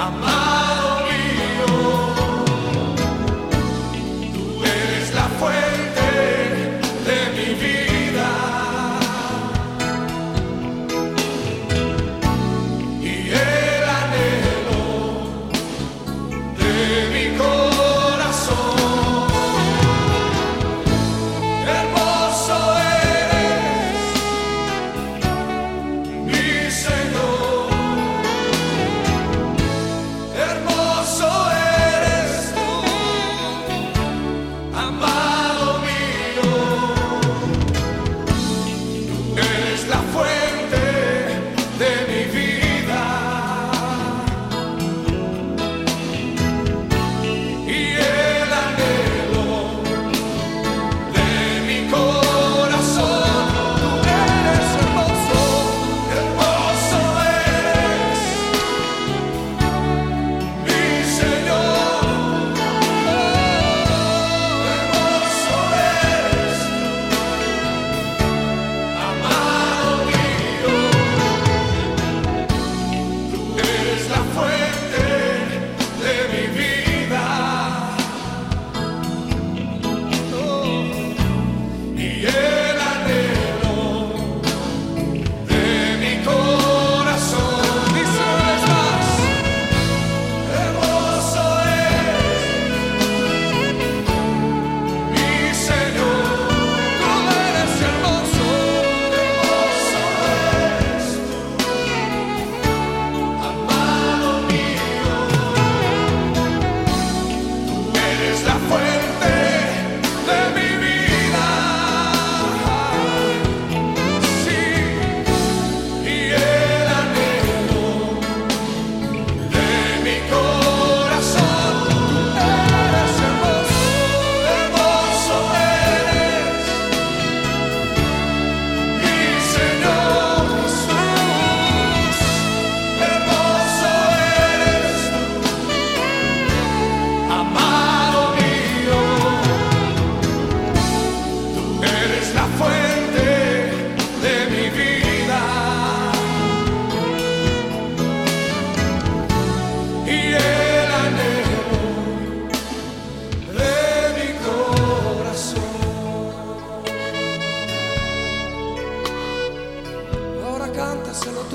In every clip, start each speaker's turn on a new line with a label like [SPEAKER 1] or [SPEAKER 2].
[SPEAKER 1] I'm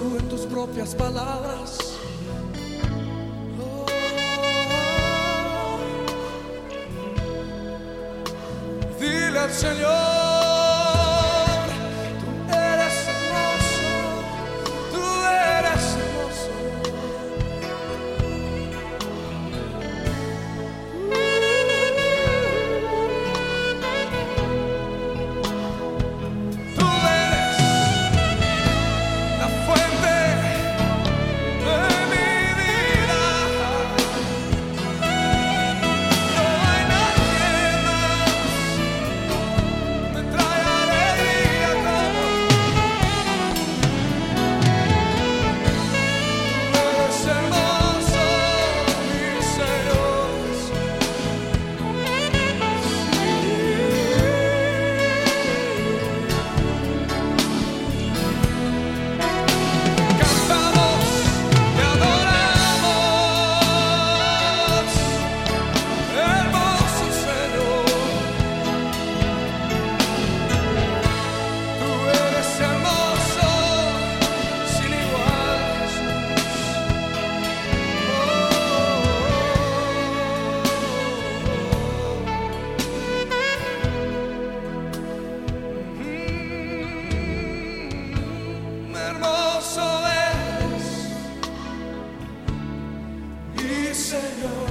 [SPEAKER 1] tú en tus propias palabras. Oh. Dile al Señor. Señor.